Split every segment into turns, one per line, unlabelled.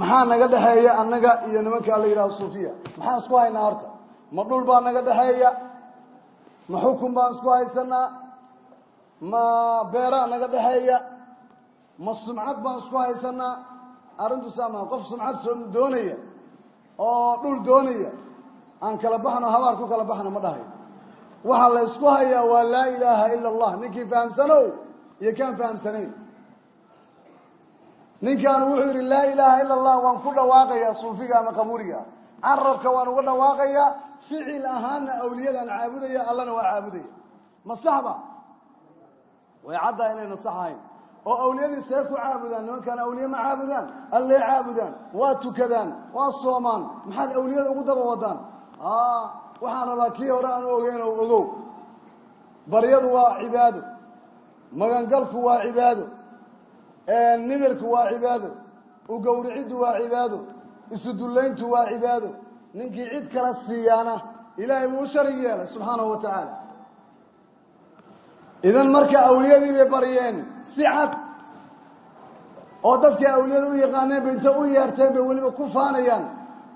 maxaa naga dhexeeya annaga iyo nimankaa la yidhaha suufiya? Maxaan isku haynaa horta? Ma dhul baa naga dhexeeya ma xukun baan isku haysanaa? Ma beeraa naga dhexeeya ma sumcad baan isku haysanaa? Arrintu saama qof sumcad soo doonaya oo dhul doonaya aan kala baxno habaar ku kala baxno ma dhahayo waxaa la ysku hayaa waa laa ilaaha ila allah. Ninkii fahamsanow iyo kaan fahamsanayn ninkaan wuxuu yidhi laa ilaaha ila allah waan ku dhawaaqayaa suufiga ama qabuuriga. Carabka waan uga dhawaaqayaa ficil ahaanna awliyadaan caabudaya allana waa caabudaya. Ma saxba way caddaa inayna sax ahayn. Oo awliyadii see ku caabudaan nimankaan awliye ma caabudaan? Allee caabudaan. Waa tukadaan. Waa soomaan. Maxaad awliyada ugu daba wadaan? Waxaan rabaa kii hore aanu ogeyn oo ogow. Baryadu waa cibaado. Magangalku waa cibaado nidirku waa cibaado. Ugowriciddu waa cibaado. Isudullayntu waa cibaado. Ninkii cid kala siiyaana ilaahay buu u sharig yeelay subxaanahu wa tacaala idan marka awliyadii bay baryeen si cad. Oo dadkii awliyada u yaqaaneen bay inta u yeerteen bay weliba ku faanayaan.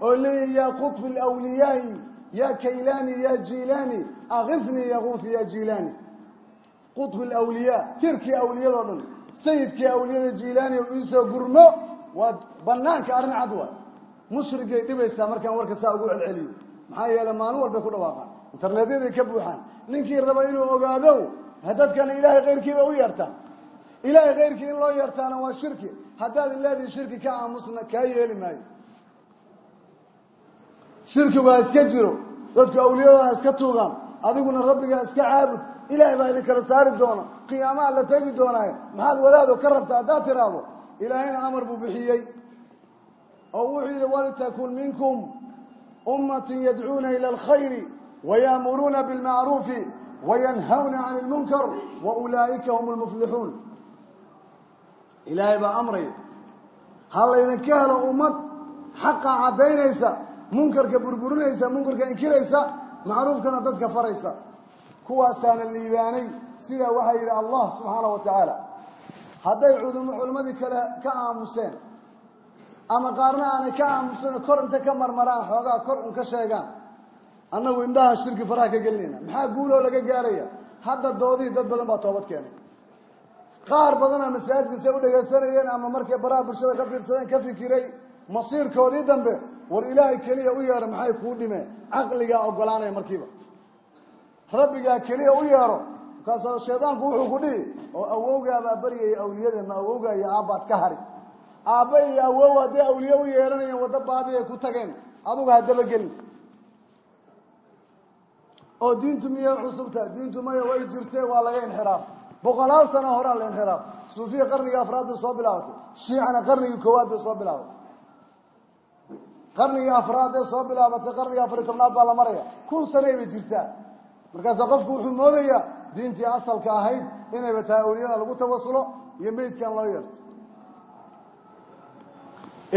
Oo leeyihiin yaa qutbi alawliyaai ya kaylani ya jilaani akifnii yakuufi ya jilaani qutbi alawliyaa tirkii awliyadoo dhan sayidkii awliyada jilaani o iisoo gurmo waa banaanka arrin cad waa mushrigay dhibaysaa markaan warka saa ugu celceliyo. Maxaa yeele maalin walbay ku dhawaaqaan. Internetyadii ka buuxaan. Ninkii raba inuu ogaado dadkana ilaahay kayrkiiba u yeertaan. Ilaahay kayrkii in loo yeertaana waa shirki. Haddaad ilaadii shirki ka aamusna kaa yeeli maayo. Shirkigu ha iska jiro. Dadku awliyadooda iska tuugaan. Adiguna rabbiga iska caabud ilaahay baa idin kala saari doona. Qiyaamaha la tegi doonaayo maxaad wadaado ka rabta haddaad tiraahdo ilaahayna amar buu bixiyey. Oo wuxuu yidhi waltakun minkum ummatun yadcuuna ila alkhayri wayaamuruuna bilmacruufi wayanhawna can lmunkar wa ulaa'ika hum lmuflixuun ilaahay baa amraya ha laydinka helo ummad xaqa caddaynaysa munkarka burburinaysa munkarka inkiraysa macruufkana dadka faraysa kuwaasaana liibaanay sidaa waxaa yidhi allah subxaana wa tacaala. Hadday cudum culimmadii kale ka aamuseen ama qaarna aanay ka aamuseen kor inta ka marmaraan xoogaa kor un ka sheegaan annagu indhaha shirki faraha ka gelinayna maxaa guuloo laga gaaraya? Hadda doodihii dad badan baa toobad keenay. Qaar badanaa masaajidka say u dhegaysanayeen ama markay baraha bulshada ka fiirsadeen ka fikiray masiirkoodii dambe war ilaahay keliya u yeedho maxay kuu dhimeen? Caqligaa ogolaanaya markiiba rabbigaa keliya u yeedho markaasoo shaydaanku wuxuu ku dhihi oo awowgaabaa baryaya awliyada ma awowgaa iyo aabbaad ka hari. Aabba iyo awow hadday awliye u yeedhanayeen waddo baadi ay ku tageen adugu haddaba gelin oo diintu miyay cusubta diintu maya way jirtee waa laga inxiraaf. Boqolaal sano horaa la inxiraaf. Suufiya qarnigii afraad bay soo bilaabatay. Shiicana qarnigii koowaad bay soo bilaabatay. Qarnigii afraad ee soo bilaabatay qarnigii afariy tobnaad baa la maraya. Kun sanay bay jirtaa markaasa qofku wuxuu moodayaa diintii asalka ahayd inayba tahay awliyada lagu tawasulo iyo meydkan loo yeerto.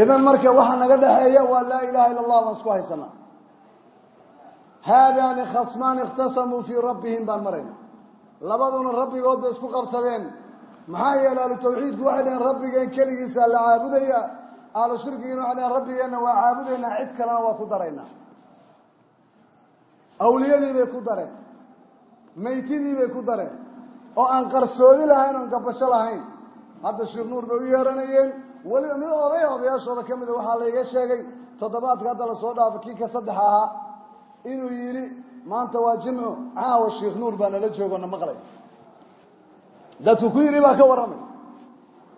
Idan marka waxaa naga dhexeeya waa laa ilaha illa allah baan isku haysanaa. Haadaani khasmaani ikhtasamuu fii rabbihim baan marayna. Labaduna rabbigood bay isku qabsadeen. Maxaa yeele ahlu tawxiidku waxay dhaheen rabbigeen keligiisaa la caabudaya ahlu shirkigiina waxay dhaheen rabbigeenna waa caabudaynaa cid kalena waa ku daraynaa. Awliyadii bay ku dareen maytidii bay ku dareen oo aan qarsoodi lahayn oon gabasho lahayn. Hadda sheekh nuur bay u yeeranayeen. Weliba mid oday odayaashooda ka mida waxaa layga sheegay toddobaadka hadda la soo dhaafay kii ka saddex ahaa inuu yidhi maanta waa jimco caawa sheekh nuur baa nala joogona maqlay dadku ku yidhi baa ka warramay.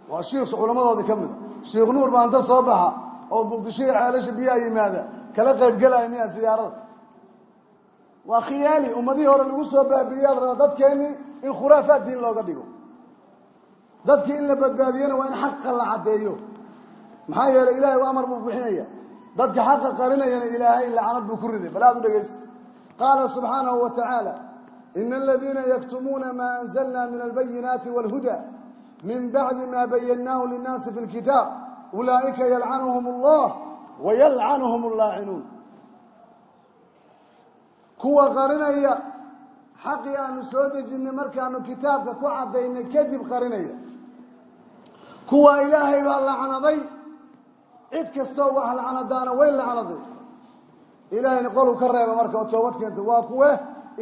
Waa shiikhs culammadoodii ka mida sheekh nuur baa inta soo baxa oo muqdisho iyo ceelasha biyaha yimaada kala qaybgelaya miya siyaarada waa khiyaali ummadihii hore lagu soo baabiiyaa la rabaa dadkeennii in khuraafaad diin looga dhigo. Dadkii in la badbaadiyana waa in xaqa la caddeeyo. Maxaa yeelay ilahay amar buu bixinaya. Dadka xaqa qarinayana ilaahay lacanad buu ku riday. Bal aad u dhegaysta qaala subxaanahu wa tacaala ina aladiina yaktumuuna maa anzalna min albayinaati wاlhuda min bacdi ma bayannaahu linnaasi fi lkitaab ulaa'ika yalcanuhum allah wayalcanuhum allaacinuun kuwa qarinaya. Xaqii aanu soo dejinnay markaanu kitaabka ku caddaynay kadib qarinaya. Kuwa ilaahay baa lacnaday. Cid kastoo wax lacnadaana way lacnaday. Ilaahayna qoluu ka reeba marka oo toobad keento. Waa kuwe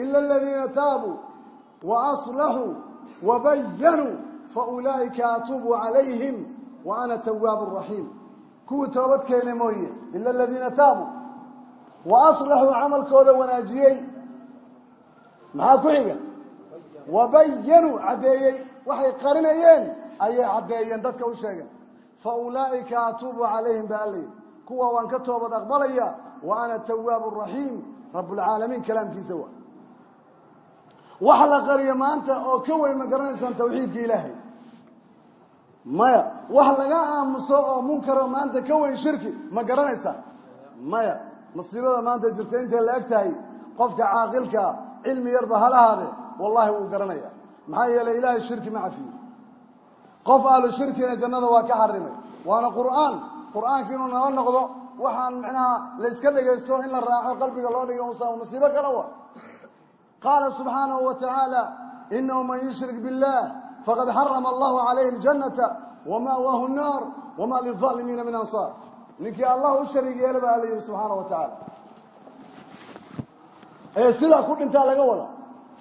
ila aladiina taabuu wa aslaxuu wa bayanuu fa ulaa'ika atuubu calayhim wa ana tawaabu raxiim kuwii toobad keena mooye ila aladiina taabuu wa aslaxuu camalkooda wanaajiyey. Maxaa ku xiga? Wa bayanuu caddeeyey. Waxay qarinayeen ayay caddeeyeen dadka u sheegeen. Fa ulaa'ika atuubu calayhim ba allayidhi kuwa waan ka toobad aqbalaya wa ana tawaabu raxiim. Rabbulcaalamiin kalaamkiisa waa. Wax la qariyo maanta oo ka weyn ma garanaysaan tawxiidka ilaahay. Maya wax laga aamuso oo munkaro maanta ka weyn shirki ma garanaysaan. Maya masiibada maanta jirta intay la eg tahay qofka caaqilkaa cilmi yarba halahaade wallahi wuu garanaya maxaa yeelay ilaahay shirki ma cafiyo qof ahlu shirkina jannada waa ka xarimay waana qur'aan qur'aanka inuu nala noqdo waxaan micnaha la yska dhegaysto in la raaco qalbiga loo dhigo usa masiibo kale wa qaala subxaanahu wa tacaala inahu man yushrik biاllah faqad xarama allahu calayhi اljannata wama'waahu الnaar wama lilظaalimiina min ansaar ninkii allah u sharig yeela ba alla yihi subxaana wa tacaala ee sidaa ku dhintaa laga wada.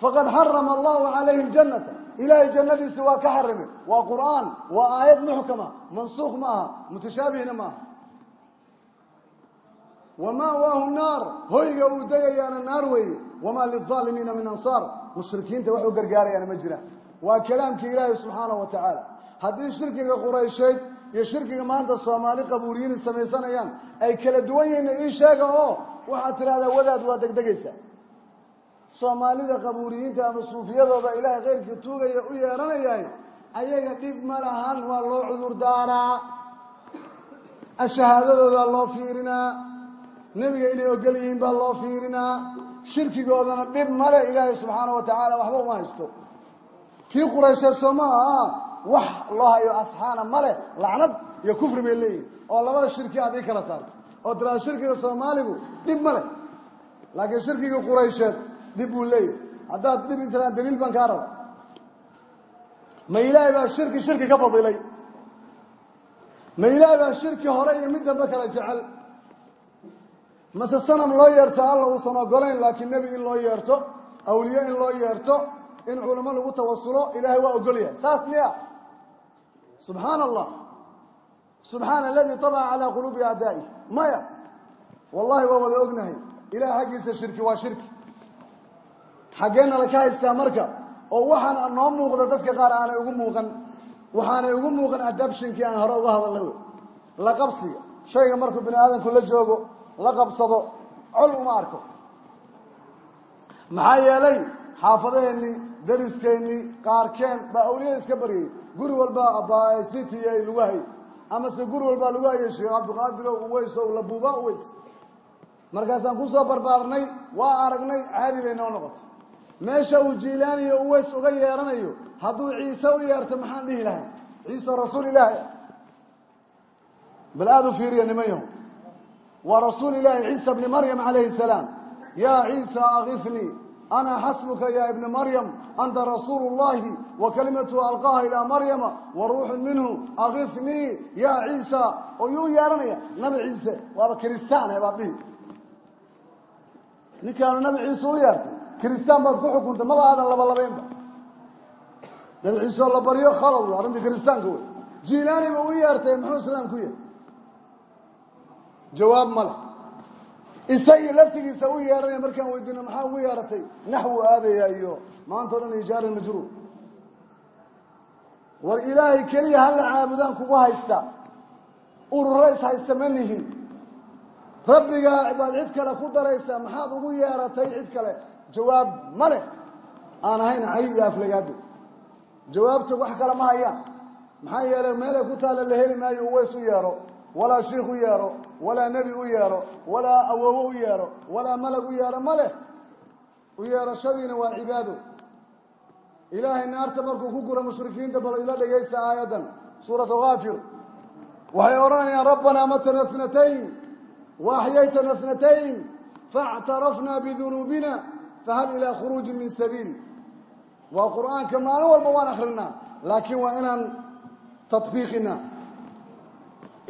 Faqad xarama allahu calayhi اljannata ilaahay jannadiisi waa ka xarimay waa qur'aan waa aayad muxkama mansuukh ma aha mutashaabihna ma aha. Wama'waahu naar. Hoyga uu degayaana naar weeye. Wamaa lilظaalimiina min ansaar. Mushrikiinta wax u ma jiraan. Waa kalaamkii ilaahay subxaanahu wa haddii shirkiga quraysheed iyo shirkiga maanta soomaali qabuuriyiin samaysanayaan ay kala duwan yihiinna ii sheega oo waxaad tidhahdaa wadaad waa degdegaysa. Soomaalida qabuuriyiinta ama suufiyadooda ilaahay khayrkii tuugaya u yeedhanayahay ayaga dhib ma lahan waa loo cudur daaraa. Ashahaadadoodaa loo fiirinaa nebiga inay ogol yihiin baa loo fiirinaa. Shirkigoodana dhib male ilaahay subxaana wa tacaala waxba uma haysto. Kii quraysheed soomaa ah wax loo hayo asxaana male lacnad iyo kufri bay leeyihiin oo labada shirki aad ii kala saarto. Oo tiraada shirkiga soomaaligu dhib male laakiin shirkigii quraysheed dhib buu leeyahay. Haddaad dhib tiraan daliil baan kaa raba ma ilaahay baa shirki shirki ka fadilay. Ma ilaahay baa shirki hore iyo mid dambe kala jecel. Mase sanam loo yeerto alla uusan ogolayn laakiin nebi in loo yeerto awliye in loo yeerto in culamo lagu tawasulo ilaahay waa ogol yahay. Saas miya subxaana allah subxaana aladii tabaca calaa quluubi acdaa'ih maya. Wallahi waa wada ognahay. Ilahay xaggiisa shirki waa shirki. Xaggeenna laka haystaa marka oo waxaan noo muuqda dadka qaar aanay ugu muuqan waxaanay ugu muuqan adabshinkii aan hore uga hadalna wey. La qabsiga. Shayga markuu bini aadamku la joogo la qabsado col uma arko. Maxaa yeelay xaafadaheennii dariskeenii qaarkeen baa awliyada iska baryayay guri walbaa abasitiyay lagu hayay. Amase guri walbaa lagu hayay sheekh cabdiqaadirow uweys ow labuuba uweys markaasaan ku soo barbaarnay waa aragnay caadi bay noo noqotay. Meesha uu jiilaaniyo uweys uga yeeranayo hadduu ciise u yeerto maxaan dhihi lahay ciise rasuul ilaahi bal aada u fiiriya niman yahu waa rasuul ilaahi ciisa bni maryam calayhi salaam. Yaa ciisa akifnii ana xasbuka ya ibna maryam anta rasuulu اllahi wa kalimatuhu alqaaha ilaa maryama wa ruuxun minhu akifnii ya ciisa oo yuu yeeranaya nabi ciise waaba kiristaan baad dhihi ninkaanu nabi ciise u yeertay kiristaan baad ku xukuntay maba aadan labalabaynba nabi ciise oo la baryo khalad w arrintii kiristaanka wey jiilaani ba u yeertay muxuu islaam ku yahay jawaab ma isagii laftigiisa u yeeranaya markaan weydiino maxaa ugu yeeratay? Naxwu aadaya iyo maanta o dhan majruur war ilaahay keliya hala caabudaan kugu haysta. Ururo is haysta ma nihin. Rabbigaa baad cid kale ku daraysaa maxaad ugu yeeratay cid kale? Jawaab ma leh. Aan ahayn cay iyo aflagaado. Jawaabta wax kale ma hayaan maxaa yeelay meelay ku taalla la heli maayo uways u yeero walaa shiikh u yeero walaa nebi u yeero walaa awowo u yeero walaa malag u yeero ma leh u yeerashadiina waa cibaado ilaahay naarta markuu ku guro mushrikiinta bal ila dhegaysta aayaddan suuratu kaafir waxay odhanayaan rabbanaa matana اtnatayn wa axyaytana اtnatayn faاctarafna bidunuubina fahal ilaa khuruuji min sabiil waa qur'aanka maalin walba waan akrinaa laakiin waa inaan taطbiiqina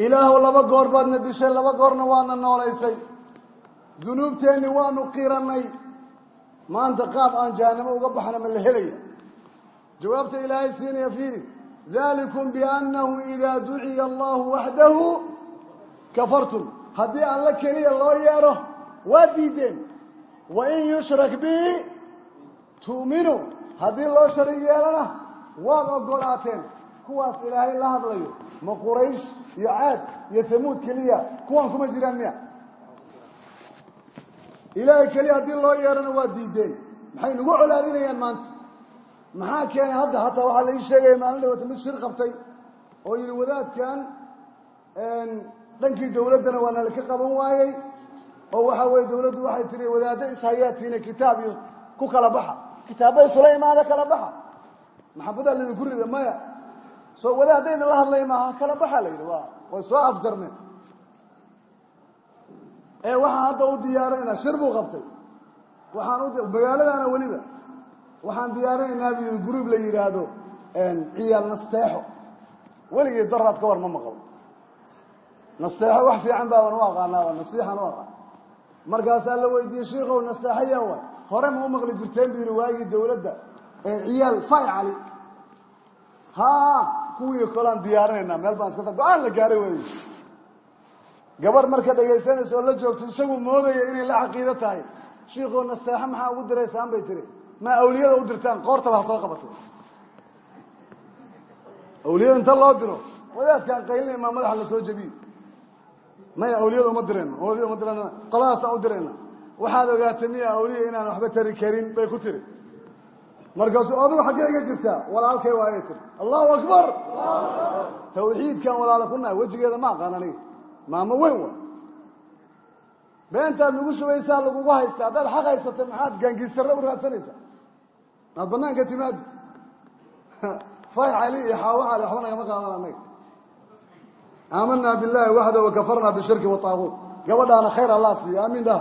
ilaahu laba goor baadna dishay laba goorna waana noolaysay. Dunuubteenni waanu qirannay. Maanta qaab aan jahannamo uga baxna ma la helaya jawaabta ilaahay siinaya fiiri. Dalikum biannahu idaa duciya allahu waxdahu kafartum. Haddii alla keliya loo yeedho waa diideen. Wain yushrak bihi tu'minu. Haddii loo sharig yeelana waad ogolaateen kuwaas ilaahay la hadlayo. Ma quraysh iyo caad iyo hamuud keliya kuwan kuma jiraan miya? Ilaahay keliya haddii loo yeedhana waa diideen. Maxay nagu colaadinayaan maanta? Maxaa keenay hadda? Hataa waxaa la ii sheegaya maalin dhawata mid shir qabtay oo yidhi wadaadkan dhankii dawladdana waa nala ka qaban waayey oo waxaa weye dawladdu waxay tiri wadaaddo ishayaatiina kitaab iyo ku kala baxa. Kitaabba isula imaada kala baxa. Maxabadaa laydinku rida maya soo wadaadayna la hadlay maaha kala baxa la yidhi way soo afjarmeen ee waxaan hadda u diyaarinaynaa shir buu qabtay. Waxaan magaaladaana weliba waxaan diyaarinaynaa bu yidhi gruub la yidhaahdo ciyaal nasteexo. Weligii daraad ka war ma maqlo nasteexo wax fiican baaban u aqaanaaba nasiixan u aqaan. Markaasaa la weydiiyey shiikow nasteexo yaa hore ma u maqli jirteen? Bu yidhi waagii dawladda ciyaal fay cali kuwii kolaan diyaarinaynaa. Meel baan iska go'aan la gaaray wey gabarh marka dhegaysanaysa oo la joogto isagu moodaya inay la caqiido tahay. Shiikoo nasteexo maxaa ugu diraysaan bay tiri? Ma awliyada u dirtaan? Qoortaba ha soo qabatay. Awliyada inta loo diro wadaadkaan qaylinay maa madaxa la soo jebiye maya awliyada uma dirayno awliyada uma dirayna qoladaasaan u dirayna waxaad ogaatay miya awliya inaan waxba tari karin bay ku tiri markaasuu adigu xaggee iga jirtaa walaalkay waayay tiri. Allahu akbar! Tawxiidkan walaalo ku nahay wejigeeda ma aqaan aniga. Maamo weyn wa beentaad nagu shubaysaa lagugu haysta haddaad xaq haysata maxaad gaangiistarre u raadsanaysaa? Maad banaanka timaadi fay cali iyo xaawo cali waxba nagama qaadan anaga. Aamanaa billahi waxda wakafarnaa bishirki wataaguut gabadhaana khayr allah siiyo aamin dhah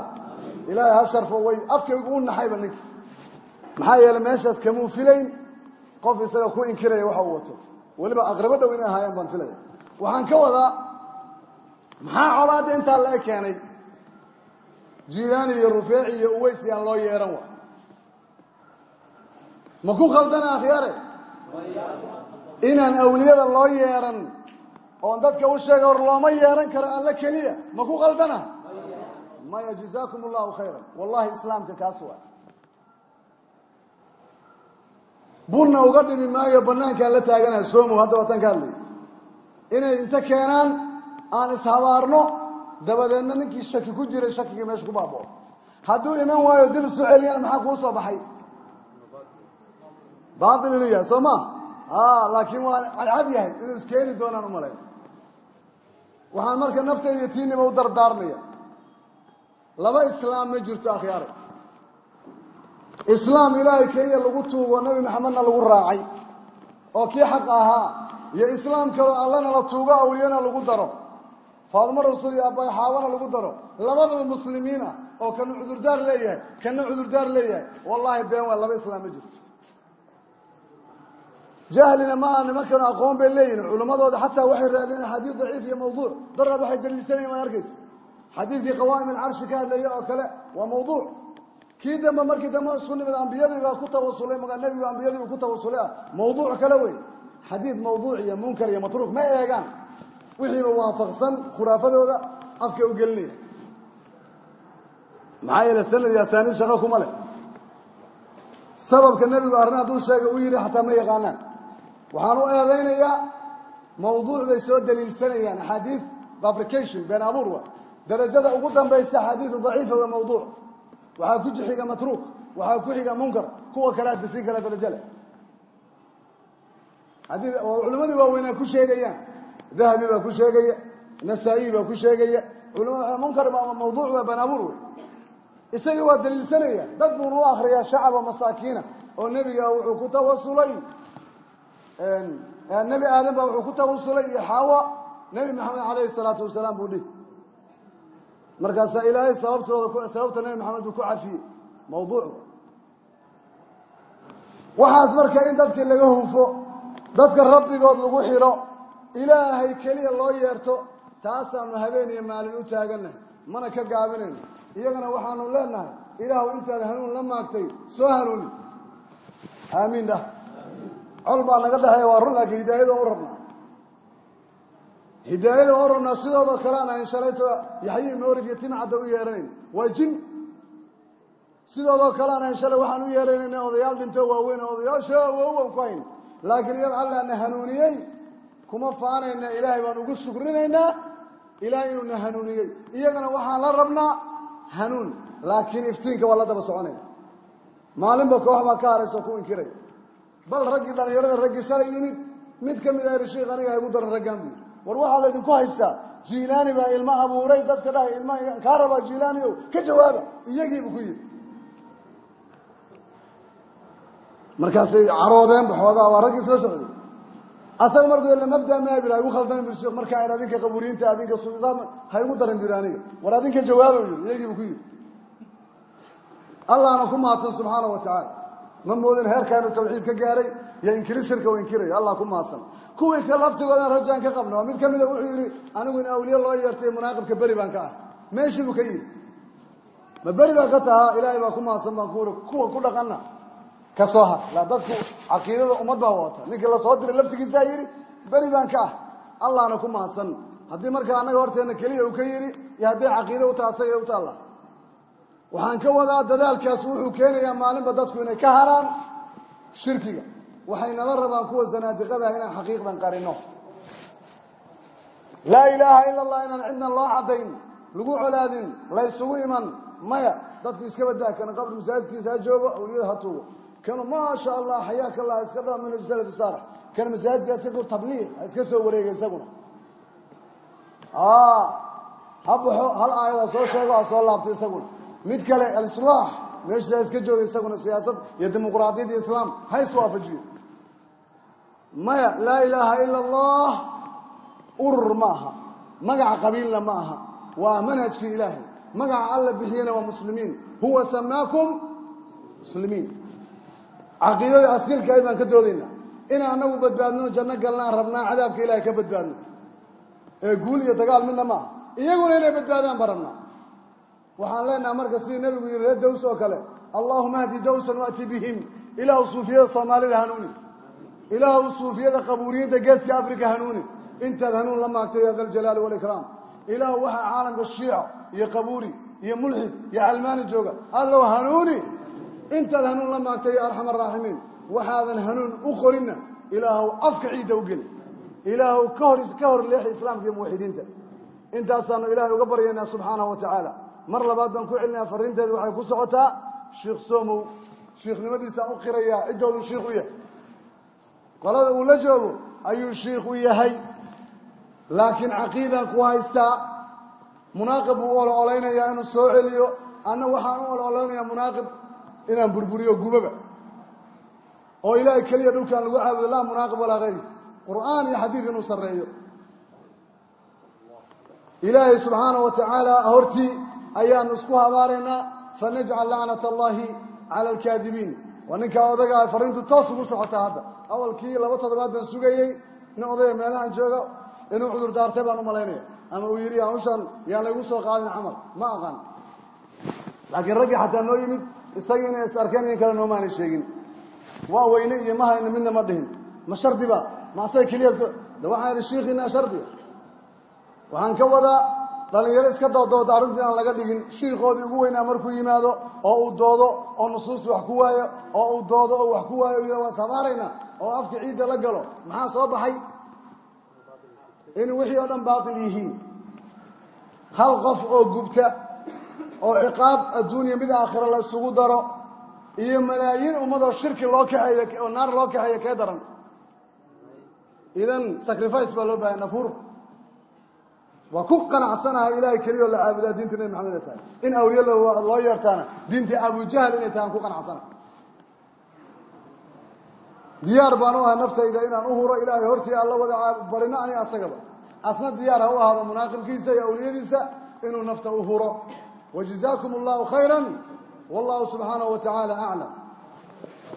ilaahay ha sharfo way afkaygu u naxayba ninka maxaa yeeley meeshaas kamuu filayn qof isaga ku inkiraya waxa uu wato. Weliba aqrabo dhow inay ahaayeen baan filaya waxaan ka wadaa maxaa colaadda intaa laga keenay jiilaani iyo rufeeci iyo uweys yaan loo yeehan wa ma ku khaldana akhyaare inaan awliyada loo yeehan oon dadka u sheega hor looma yeehan karo alla keliya ma ku khaldana? Maya jazaakum allahu khayra wallahi islaamka kaas waa bunna uga dhimi maayo banaankaan la taaganaha soomow hadda wataan ka hadlay inay inta keenaan aan ishabaarno dabadeedna ninkii shaki ku jiray shakigii meesha ku baabao hadduu iman waayo dib isu celiyana maxaa kuu soo baxay? Baatil inuu yahay soo ma? Laakiin waa cadcad yahay inuu iskeeni doonaan u malayn waxaan marka nafteyda iyo tiinima u dardaarmaya. Laba islaam ma jirto akhyaare islaam ilaahay keliya lagu tuugo nabi maxamedna lagu raacay. Oo kii xaq ahaa iyo islaam kaloo allana la tuugo awliyana lagu daro. Faadimo rasuul iyo abbay xaabana lagu daro. Labadaba muslimiin ah oo kana cudurdaar leeyahay kana cudurdaar leeyahay. Wallaahi been waa laba islaam ma jirto jahlina ma aha nimankanu aqoon bay leeyihiin culimmadooda xataa waxay raadeen axaadiis daciif iyo mawduuc. Daraad waxay daliilsanayen waad arkaysa xadiidkii qawaa'im alcarshi ka hadlaya oo kale waa mawduuc kii dambe markii dambe isku nimid ambiyadiibaa ku tawasulay magaa nebigu ambiyadiiba ku tawasulay ah mawduuc kale wey. Xadiid mawduuc iyo munkar iyo matruuk ma eegaan. Wixiiba waafaqsan khuraafadooda afka u gelinaya maxaa yeele sanad iyo asaaniid shaqo kuma leh. Sababka nebigu arrin hadduu sheega u yidhi xataa ma yaqaanaan. Waxaan u eedaynayaa mawduuc bay soo daliilsanayaan. Axaadiid fabrication been abuur darajada ugu dambaysa axaadiidu daciifa waa mawduuc waxaa ku xiga matruuk waxaa ku xiga munkar kuwa kalea dasiin kala leh haddii culimmadii waaweynaa ku sheegayaan dahabi baa ku sheegaya nasaa-i ku sheegaya munkar mawduuc waa been abuur wey isagii waa daliilsanaya dad buuna u akriyaa shacaba masaakiina oo nebiga wuxuu ku tawasulay nebi aadan baa wuxuu ku tawasulay iyo xaawa nebi maxamed calayhi salaatu wasalaam buu dhihi markaasaa ilaahay sababtooda sababta nebi maxamed uu ku cafiyey mawduuc. Waxaas marka in dadkii laga hufo dadka rabbigood lagu xidho ilaahay keliya loo yeerto taasaanu habeen iyo maalin u taagannahay mana ka gaabinayno iyagana waxaanu leenahay ilaahu intaad hanuun la maagtay soo hanuuni. Aamiin dhah col baa naga dhexeeya waa run hidaayada u rabnaa hidaayada oo rabnaa sidoodoo kale aan shalayto yaxyi mawrif iyo timcadda u yeeranayn. Waa jin. Sidoodoo kale aan ahayn shalay waxaan u yeeranayna odayaal dhinto waaweyn odayaasha waawan ku hayn laakiin iyada alla na hanuuniyey kuma faanayna ilaahay baan ugu shukrinaynaa ilaahay inuu na hanuuniyey. Iyagana waxaan la rabnaa hanuun laakiin iftiinka waa la daba soconayna. Maalinba koox baa ka harayso ku inkiray. Bal raggii dhallinyarada raggii shalay yimid mid ka mid ah rishiik aniga igu daran raggaan buu war waxaa laydinku haystaa jiilaani baa ilmo abuuray dadka dhahay ilma kaa rabaa jiilaani o ka jawaaba iyagiibu ku yidhi. Markaasay caroodeenba xoogaa waa raggii isla socday. Asaga markuu mabda maabil ha igu khaldamin bir sheekh markaa in adinka qabuuriyiinta adinka suusaam ha igu daran biri aniga. War adinka jawaaba yidhi iyagiibu ku yidhi. Allahna ku mahadsan subxaana wa tacaala ma moodin heerkaanu tawxiid ka gaaray yo inkiri shirka u inkiraya allah ku mahadsan kuwii ka laftigoodan rajaan ka qabna oo mid ka mida wuxuu yidhi anigu in awliye loo yeertay munaaqibka beri baan ka ah meeshii buu ka yidhi. Ma beri baan ka tahaa ilaahay baa ku mahadsan baan ku uri kuwa ku dhaqanna. Ka soo har la dadku caqiidada ummad baa wata. Ninkii la soo diray laftigiisaa yidhi beri baan ka ah allahna ku mahadsan haddii markaa annaga horteenna keliya uu ka yidhi iyo hadday caqiide u taha u taalla. Waxaan ka wadaa dadaalkaas wuxuu keenayaa maalinba dadku inay ka haraan shirkiga waxay nala rabaan kuwa zanaadiqada inaan xaqiiqdan qarino. Laa ilaaha ila allah inaan cidnan loo cadayn lagu colaadin la ysugu iman maya dadku iska badaa kana qabri masaajidkiisa ha joogo awliyada ha tuugo. Kanu maasha allah xayaaka allah iska dha min salafi saalax kana masaajidka iska tabliiq ha iska soo wareega isaguna. Ha baxo hal aayada soo sheego ha soo laabto isaguna. Mid kale alislaax meesha iska jooga isaguna siyaasad iyo dimuqraadiyad iyo islaam ha iswaafajiyo maya laa ilaaha ila allah urur ma aha magaca qabiilna ma aha waa manhajkii ilaahay. Magaca alla bixiyena waa muslimiin. Huwa samaakum muslimiin. Caqiidada asiilkaay baan ka doodaynaa inaan anagu badbaadno janno galnaan rabnaa cadaabka ilahay ka badbaadno. Ee guul iyo dagaal midna ma aha iyaguna inay badbaadaan baan rabnaa waxaan leenaha marka sidii nebigu yihi reer daws oo kale allahuma hdi dawsan waati bihim. Ilaahu suufiyada soomaalida hanuuni. Ilaahu suufiyada qabuuriyinta geeska africa hanuuni. Intaad hanuun la maagtay ya daljalaali walikraam ilaahu waxaa caalamka shiico iyo qabuuri iyo mulxid iyo calmaani jooga. Allow hanuuni! Intaad hanuun la maagtay ya arxam araaximiin waxaadan hanuun u qorinna ilaahu afka ciidda u geli. Ilaahu ka hor leexi islaamka iyo muwaxidiinta. Intaasaanu ilaahay uga baryaynaa subxaanahu wa tacaala mar labaad baan ku celinaya fariinteedu waxay ku socotaa sheikh somow shiikhnimadiisaan u qirayaa ciddoodu shiikh u yahay. Qolada uu la joogo ayuu shiikh u yahay. Laakiin caqiidaan ku haystaa munaaqib uu olo olaynayaa inuu soo celiyo anna waxaan u olo olaynayaa munaaqib inaan burburiyo gubaba. Oo ilaahay keliya dhulkaan lagu caabudo laa munaaqib walaa hayri qur'aan iyo xadiid inuu sarreeyo. Ilaahay subxaana wa tacaala hortii ayaanu isku habaaraynaa fanajcal lacnat allahi cala alkaadibiin. Waa ninkaa odagaa fariintu toos ugu socotaa hadda. Awalkii laba toddobaad baan sugayey nin odaya meelahan jooga inuu cudur daartay baan u malaynaya. Ama uu yidhi hawshan yaan laygu soo qaadin camal ma aqaan. Laakiin raggii xataa noo yimid isagii is arkeen in kale noomaanay sheegin. Waa weyne iyo ma hayno midna ma dhihin. Ma shardi ba ma asaga keliya de waxaan idhi shiikhiinaa shardiga waxaan ka wadaa dhalinyaro iska doodooda arrinta inaan laga dhigin. Shiikoodii ugu weynaa markuu yimaado oo uu doodo oo nusuusta wax ku waayo oo uu doodo oo wax ku waayo yidha waa sabaaraynaa oo afka ciidda la galo. Maxaa soo baxay? In wixii oo dhan baatil yihiin. Hal qof oo gubta oo ciqaab adduuniya mid aakhira la isugu daro iyo malaayiin ummadoo shirki loo kaxeeyo oo naar loo kaxeeyo kee daran? Idan sacrifice baa loo bahaya nafuur waa ku qanacsanahay ilaahay keliyao la caabudaa diinta nebi maxamed inay tahay. In awliye loo yeertaana diinta abujahal inay tahay aan ku qanacsanahay diyaar baan u ahay naftayda inaan u huro ilaahay hortii alla wada barino ani asagaba. Asna diyaar ha u ahaado munaaqibkiisa iyo awliyadiisa inuu nafta u huro. Wajazaakum allahu khayra wallahu subxaanahu wa tacaala